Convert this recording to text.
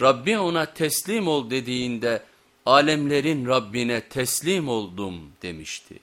Rabbi ona teslim ol dediğinde alemlerin Rabbine teslim oldum demişti.